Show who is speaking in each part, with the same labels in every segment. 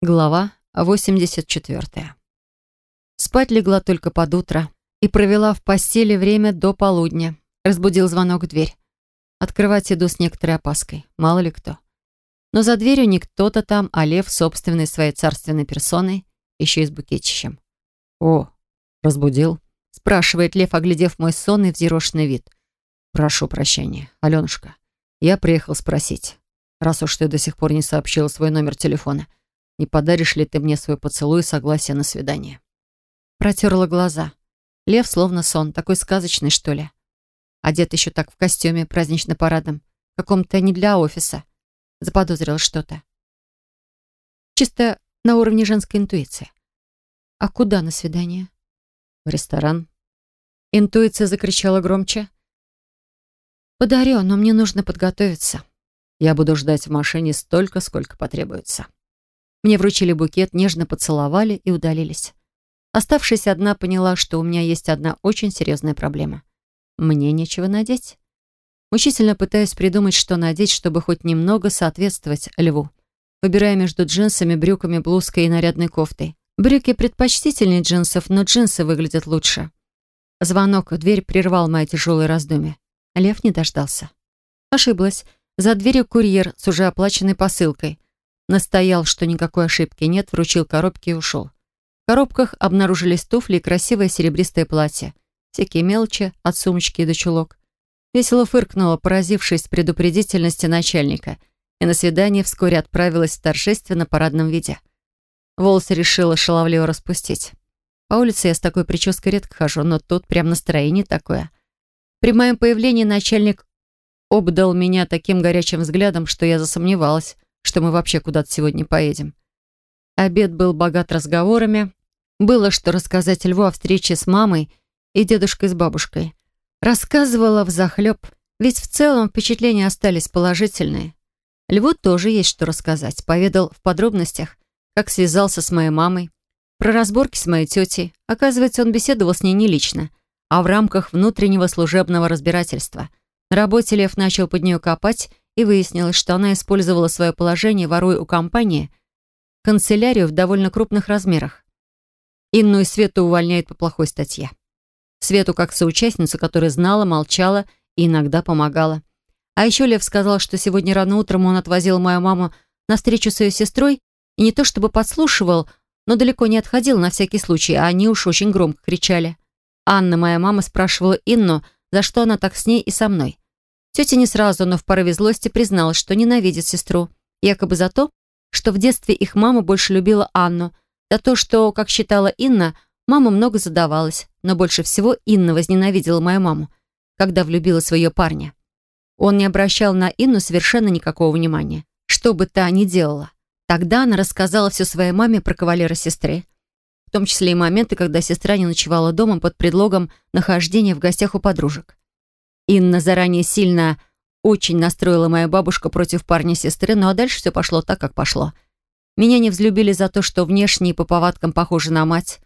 Speaker 1: Глава 84. Спать легла только под утро и провела в постели время до полудня. Разбудил звонок в дверь. Открывать иду с некоторой опаской, мало ли кто. Но за дверью не кто-то там, а лев собственной своей царственной персоной, еще и с букетищем.
Speaker 2: «О, разбудил?»
Speaker 1: — спрашивает лев, оглядев мой сонный взъерошенный вид.
Speaker 2: «Прошу прощения, Аленушка. Я приехал спросить, раз уж ты до сих пор не сообщила свой номер телефона, — не подаришь ли ты мне свой поцелуй и согласие на свидание?»
Speaker 1: Протерла глаза. Лев словно сон, такой сказочный, что ли. Одет еще так в костюме празднично-парадном, каком-то не для офиса. Заподозрил что-то. Чисто на уровне женской интуиции. «А куда на свидание?»
Speaker 2: «В ресторан».
Speaker 1: Интуиция закричала громче. «Подарю, но мне нужно подготовиться».
Speaker 2: «Я буду ждать в машине столько, сколько потребуется».
Speaker 1: Мне вручили букет, нежно поцеловали и удалились. Оставшись одна, поняла, что у меня есть одна очень серьезная проблема. Мне нечего надеть. Мучительно пытаюсь придумать, что надеть, чтобы хоть немного соответствовать льву. Выбирая между джинсами, брюками, блузкой и нарядной кофтой. Брюки предпочтительнее джинсов, но джинсы выглядят лучше. Звонок в дверь прервал мои тяжелые раздумья. Лев не дождался. Ошиблась. За дверью курьер с уже оплаченной посылкой. Настоял, что никакой ошибки нет, вручил коробки и ушел. В коробках обнаружились туфли и красивое серебристое платье. Всякие мелочи, от сумочки до чулок. Весело фыркнула, поразившись предупредительности начальника, и на свидание вскоре отправилась в торжественно-парадном виде. Волосы решила шаловливо распустить. По улице я с такой прической редко хожу, но тут прям настроение такое. При моем появлении начальник обдал меня таким горячим взглядом, что я засомневалась, что мы вообще куда-то сегодня поедем. Обед был богат разговорами. Было что рассказать Льву о встрече с мамой и дедушкой с бабушкой. Рассказывала взахлеб, ведь в целом впечатления остались положительные. Льву тоже есть что рассказать. Поведал в подробностях, как связался с моей мамой, про разборки с моей тетей. Оказывается, он беседовал с ней не лично, а в рамках внутреннего служебного разбирательства. На работе Лев начал под нее копать и выяснилось, что она использовала свое положение, воруя у компании, канцелярию в довольно крупных размерах. Инну и Свету увольняют по плохой статье. Свету как соучастницу, которая знала, молчала и иногда помогала. А еще Лев сказал, что сегодня рано утром он отвозил мою маму на встречу с ее сестрой и не то чтобы подслушивал, но далеко не отходил на всякий случай, а они уж очень громко кричали. Анна, моя мама, спрашивала Инну, за что она так с ней и со мной. Тетя не сразу, но в порыве злости призналась, что ненавидит сестру. Якобы за то, что в детстве их мама больше любила Анну, за то, что, как считала Инна, мама много задавалась, но больше всего Инна возненавидела мою маму, когда влюбилась в парня. Он не обращал на Инну совершенно никакого внимания, что бы та ни делала. Тогда она рассказала все своей маме про кавалера сестры, в том числе и моменты, когда сестра не ночевала дома под предлогом нахождения в гостях у подружек. Инна заранее сильно очень настроила мою бабушку против парня сестры, ну а дальше все пошло так, как пошло. Меня не взлюбили за то, что внешне и по повадкам похожа на мать.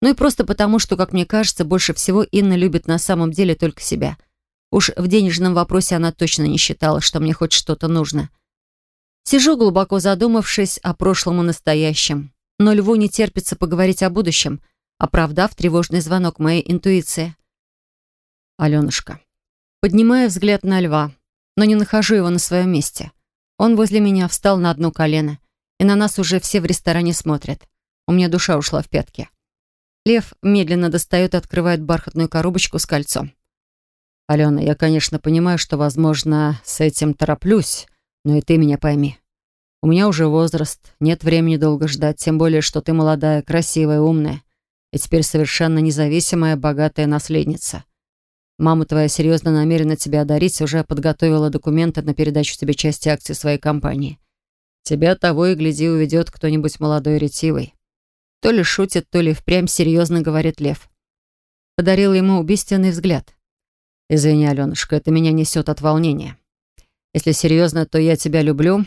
Speaker 1: Ну и просто потому, что, как мне кажется, больше всего Инна любит на самом деле только себя. Уж в денежном вопросе она точно не считала, что мне хоть что-то нужно. Сижу, глубоко задумавшись о прошлом и настоящем. Но Льву не терпится поговорить о будущем, оправдав тревожный звонок моей интуиции.
Speaker 2: «Аленушка,
Speaker 1: Поднимаю взгляд на льва, но не нахожу его на своем месте. Он возле меня встал на одно колено, и на нас уже все в ресторане смотрят. У меня душа ушла в пятки. Лев медленно достает и открывает бархатную коробочку с кольцом.
Speaker 2: «Алена, я, конечно, понимаю, что, возможно, с этим тороплюсь, но и ты меня пойми. У меня уже возраст, нет времени долго ждать, тем более, что ты молодая, красивая, умная и теперь совершенно независимая, богатая наследница. Мама твоя серьезно намерена тебя одарить, уже подготовила документы на передачу тебе части акций своей компании. Тебя того и гляди уведет кто-нибудь молодой ретивый. То ли шутит, то ли впрямь серьезно говорит Лев. Подарил ему убийственный взгляд. «Извини, Аленушка, это меня несет от волнения. Если серьезно, то я тебя люблю.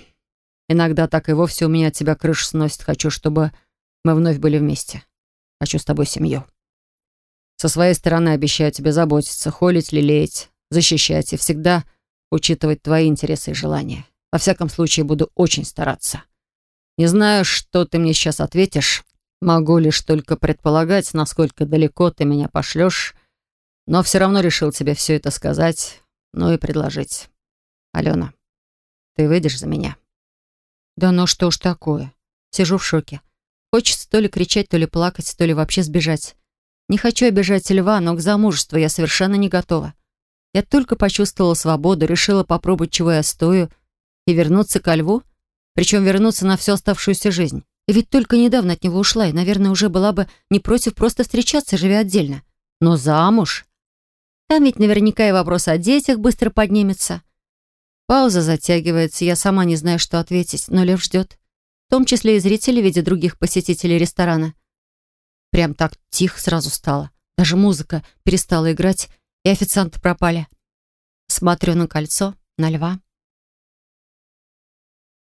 Speaker 2: Иногда так и вовсе у меня от тебя крышу сносит. Хочу, чтобы мы вновь были вместе. Хочу с тобой семью». Со своей стороны обещаю тебе заботиться, холить, лелеять, защищать и всегда учитывать твои интересы и желания. Во всяком случае, буду очень стараться. Не знаю, что ты мне сейчас ответишь. Могу лишь только предполагать, насколько далеко ты меня пошлешь, но все равно решил тебе все это сказать, ну и предложить. Алена, ты выйдешь за меня?»
Speaker 1: «Да ну что ж такое?» Сижу в шоке. Хочется то ли кричать, то ли плакать, то ли вообще сбежать. Не хочу обижать льва, но к замужеству я совершенно не готова. Я только почувствовала свободу, решила попробовать, чего я стою, и вернуться ко льву, причем вернуться на всю оставшуюся жизнь. И ведь только недавно от него ушла, и, наверное, уже была бы не против просто встречаться, живя отдельно. Но замуж? Там ведь наверняка и вопрос о детях быстро поднимется. Пауза затягивается, я сама не знаю, что ответить, но Лев ждет. В том числе и зрители в виде других посетителей ресторана. Прям так тихо сразу стало. Даже музыка перестала играть, и официанты пропали. Смотрю на кольцо, на льва.